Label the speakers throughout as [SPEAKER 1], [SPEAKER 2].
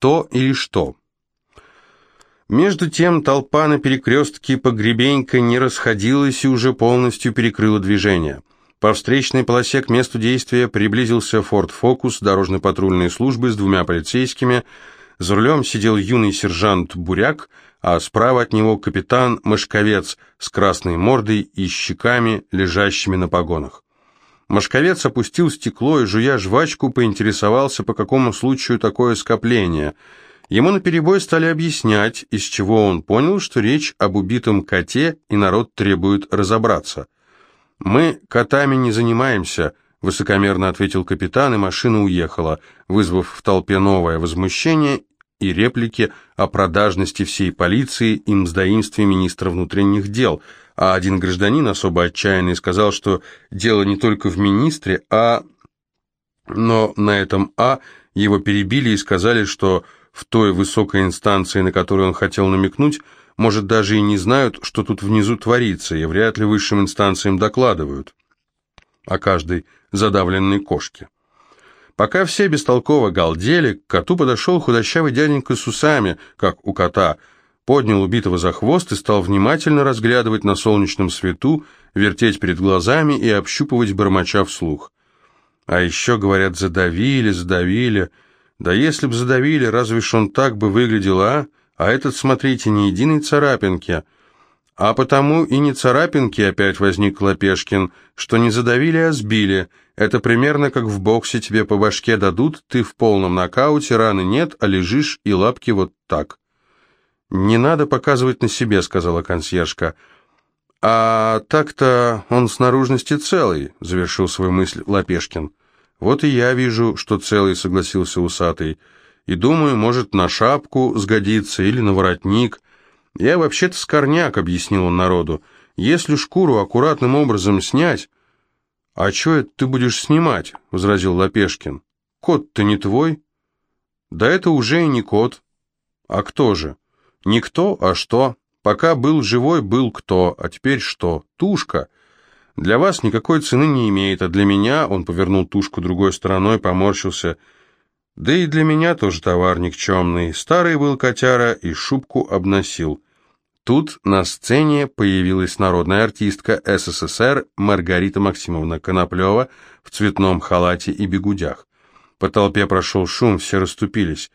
[SPEAKER 1] Кто или что? Между тем толпа на перекрестке погребенька не расходилась и уже полностью перекрыла движение. По встречной полосе к месту действия приблизился Форд Фокус дорожно-патрульной службы с двумя полицейскими. За рулем сидел юный сержант Буряк, а справа от него капитан Машковец с красной мордой и щеками, лежащими на погонах. Машковец опустил стекло и, жуя жвачку, поинтересовался, по какому случаю такое скопление – Ему наперебой стали объяснять, из чего он понял, что речь об убитом коте, и народ требует разобраться. «Мы котами не занимаемся», — высокомерно ответил капитан, и машина уехала, вызвав в толпе новое возмущение и реплики о продажности всей полиции и мздоимстве министра внутренних дел, а один гражданин, особо отчаянный, сказал, что дело не только в министре, а... Но на этом «а» его перебили и сказали, что в той высокой инстанции, на которую он хотел намекнуть, может, даже и не знают, что тут внизу творится, и вряд ли высшим инстанциям докладывают о каждой задавленной кошке. Пока все бестолково галдели, к коту подошел худощавый дяденька с усами, как у кота, поднял убитого за хвост и стал внимательно разглядывать на солнечном свету, вертеть перед глазами и общупывать бормоча вслух. А еще, говорят, задавили, задавили... Да если б задавили, разве ж он так бы выглядел, а? А этот, смотрите, ни единой царапинки. А потому и не царапинки, опять возник Лапешкин, что не задавили, а сбили. Это примерно как в боксе тебе по башке дадут, ты в полном нокауте, раны нет, а лежишь и лапки вот так. «Не надо показывать на себе», — сказала консьержка. «А так-то он с наружности целый», — завершил свою мысль Лапешкин. «Вот и я вижу, что целый», — согласился усатый. «И думаю, может, на шапку сгодится или на воротник. Я вообще-то скорняк», — объяснил он народу. «Если шкуру аккуратным образом снять...» «А что это ты будешь снимать?» — возразил Лапешкин. «Кот-то не твой?» «Да это уже и не кот». «А кто же?» «Никто, а что? Пока был живой, был кто, а теперь что? Тушка». Для вас никакой цены не имеет, а для меня, он повернул тушку другой стороной, поморщился, да и для меня тоже товар никчемный. Старый был котяра и шубку обносил. Тут на сцене появилась народная артистка СССР Маргарита Максимовна Коноплева в цветном халате и бегудях. По толпе прошел шум, все расступились.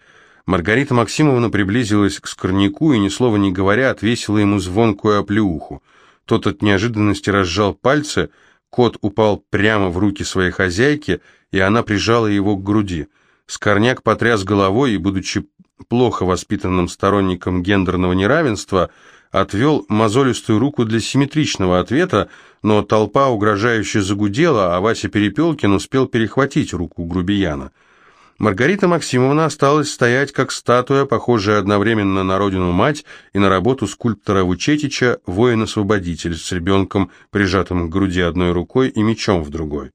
[SPEAKER 1] Маргарита Максимовна приблизилась к скорняку и, ни слова не говоря, отвесила ему звонкую оплеуху. Тот от неожиданности разжал пальцы, кот упал прямо в руки своей хозяйки, и она прижала его к груди. Скорняк потряс головой и, будучи плохо воспитанным сторонником гендерного неравенства, отвел мозолистую руку для симметричного ответа, но толпа угрожающе загудела, а Вася Перепелкин успел перехватить руку грубияна. Маргарита Максимовна осталась стоять как статуя, похожая одновременно на родину-мать и на работу скульптора Вучетича, воин-освободитель с ребенком, прижатым к груди одной рукой и мечом в другой.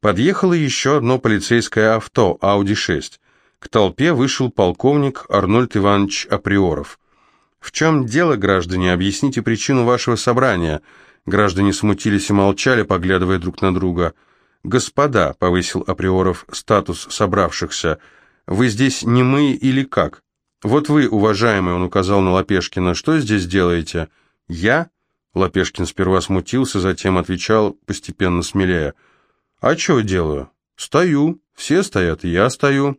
[SPEAKER 1] Подъехало еще одно полицейское авто, Ауди-6. К толпе вышел полковник Арнольд Иванович Априоров. «В чем дело, граждане? Объясните причину вашего собрания». Граждане смутились и молчали, поглядывая друг на друга – «Господа», — повысил Априоров статус собравшихся, — «вы здесь не мы или как? Вот вы, уважаемый, — он указал на Лапешкина, — что здесь делаете?» «Я?» — Лапешкин сперва смутился, затем отвечал, постепенно смелее. «А что делаю?» «Стою. Все стоят, и я стою».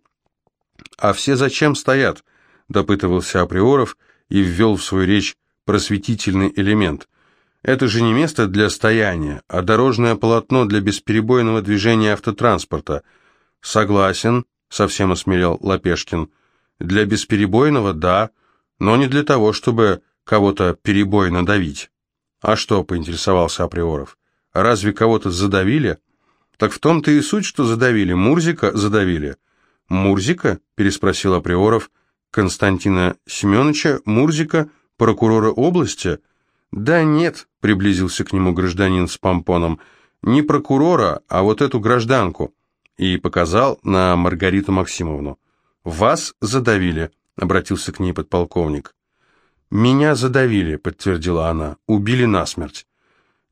[SPEAKER 1] «А все зачем стоят?» — допытывался Априоров и ввел в свою речь просветительный элемент. Это же не место для стояния, а дорожное полотно для бесперебойного движения автотранспорта. Согласен, совсем осмелел Лапешкин. Для бесперебойного – да, но не для того, чтобы кого-то перебойно давить. А что, поинтересовался Априоров, разве кого-то задавили? Так в том-то и суть, что задавили. Мурзика задавили. Мурзика? переспросил Априоров. Константина Семеновича Мурзика, прокурора области – «Да нет», — приблизился к нему гражданин с помпоном, — «не прокурора, а вот эту гражданку», и показал на Маргариту Максимовну. «Вас задавили», — обратился к ней подполковник. «Меня задавили», — подтвердила она, — «убили насмерть».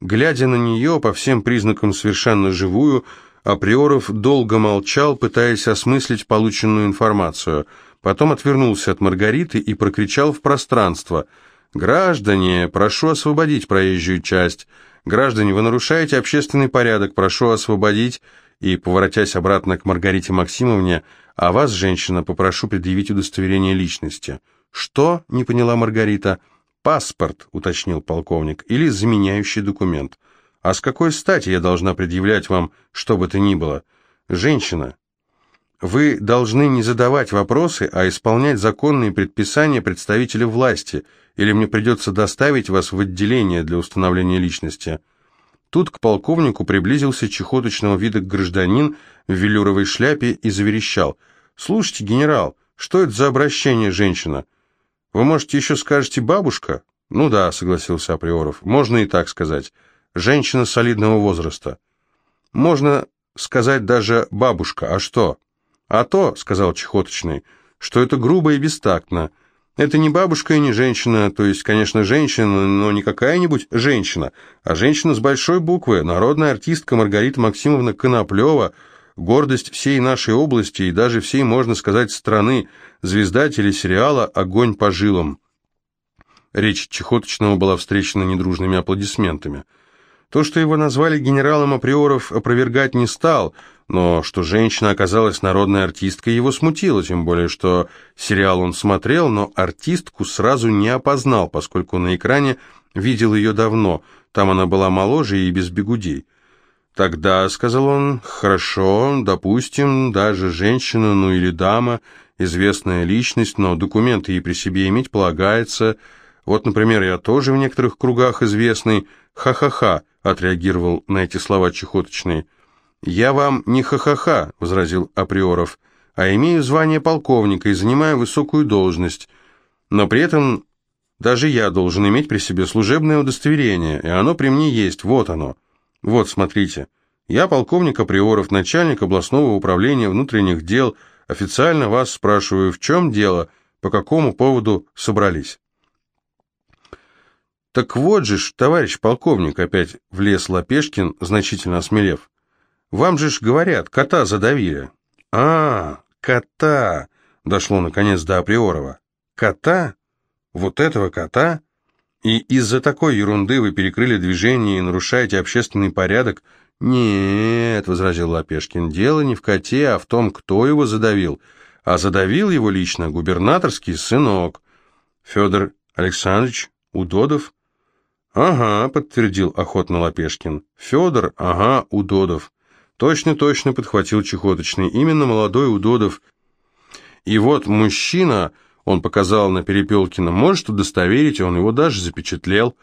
[SPEAKER 1] Глядя на нее, по всем признакам совершенно живую, Априоров долго молчал, пытаясь осмыслить полученную информацию. потом отвернулся от Маргариты и прокричал в пространство. «Граждане, прошу освободить проезжую часть. Граждане, вы нарушаете общественный порядок, прошу освободить». И, поворотясь обратно к Маргарите Максимовне, «А вас, женщина, попрошу предъявить удостоверение личности». «Что?» — не поняла Маргарита. «Паспорт», — уточнил полковник, — «или заменяющий документ». «А с какой стати я должна предъявлять вам, что бы то ни было?» «Женщина, вы должны не задавать вопросы, а исполнять законные предписания представителя власти, или мне придется доставить вас в отделение для установления личности». Тут к полковнику приблизился чехоточного вида гражданин в велюровой шляпе и заверещал. «Слушайте, генерал, что это за обращение, женщина? Вы, можете, еще скажете «бабушка»?» «Ну да», — согласился Априоров, — «можно и так сказать. Женщина солидного возраста». «Можно сказать даже «бабушка», а что?» «А то», — сказал Чехоточный, — «что это грубо и бестактно. Это не бабушка и не женщина, то есть, конечно, женщина, но не какая-нибудь женщина, а женщина с большой буквы, народная артистка Маргарита Максимовна Коноплева, гордость всей нашей области и даже всей, можно сказать, страны, звезда телесериала «Огонь по жилам». Речь Чехоточного была встречена недружными аплодисментами. То, что его назвали генералом априоров, опровергать не стал, но что женщина оказалась народной артисткой, его смутило, тем более, что сериал он смотрел, но артистку сразу не опознал, поскольку на экране видел ее давно, там она была моложе и без бегудей. «Тогда», — сказал он, — «хорошо, допустим, даже женщина, ну или дама, известная личность, но документы ей при себе иметь полагается. Вот, например, я тоже в некоторых кругах известный. Ха-ха-ха», — отреагировал на эти слова чехоточный. «Я вам не ха-ха-ха», — возразил Априоров, «а имею звание полковника и занимаю высокую должность. Но при этом даже я должен иметь при себе служебное удостоверение, и оно при мне есть, вот оно. Вот, смотрите. Я полковник Априоров, начальник областного управления внутренних дел. Официально вас спрашиваю, в чем дело, по какому поводу собрались?» «Так вот же ж, товарищ полковник», — опять влез Лапешкин, значительно осмелев. Вам же ж говорят, кота задавили. А, кота, дошло наконец до Априорова. Кота? Вот этого кота? И из-за такой ерунды вы перекрыли движение и нарушаете общественный порядок? Нет, возразил Лапешкин, дело не в коте, а в том, кто его задавил. А задавил его лично губернаторский сынок. Федор Александрович Удодов? «Ага», — подтвердил охотно Лапешкин. «Федор, ага, Удодов. Точно, точно, подхватил Чехоточный. Именно молодой Удодов. И вот мужчина, он показал на Перепелкина, может удостоверить, он его даже запечатлел.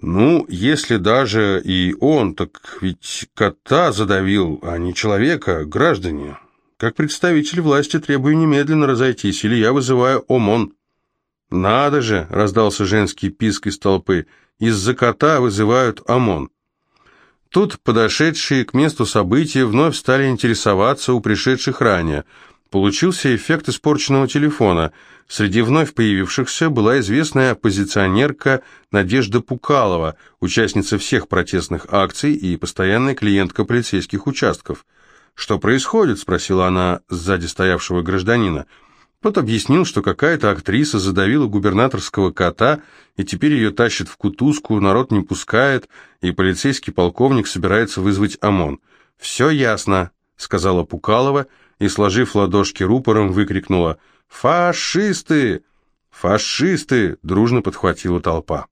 [SPEAKER 1] Ну, если даже и он, так ведь кота задавил, а не человека, граждане. Как представитель власти требую немедленно разойтись, или я вызываю ОМОН. «Надо же!» — раздался женский писк из толпы. «Из-за кота вызывают ОМОН». Тут подошедшие к месту события вновь стали интересоваться у пришедших ранее. Получился эффект испорченного телефона. Среди вновь появившихся была известная оппозиционерка Надежда Пукалова, участница всех протестных акций и постоянная клиентка полицейских участков. «Что происходит?» – спросила она сзади стоявшего гражданина. Тот объяснил, что какая-то актриса задавила губернаторского кота, и теперь ее тащат в кутузку, народ не пускает, и полицейский полковник собирается вызвать ОМОН. «Все ясно», — сказала Пукалова, и, сложив ладошки рупором, выкрикнула «Фашисты! Фашисты!» — дружно подхватила толпа.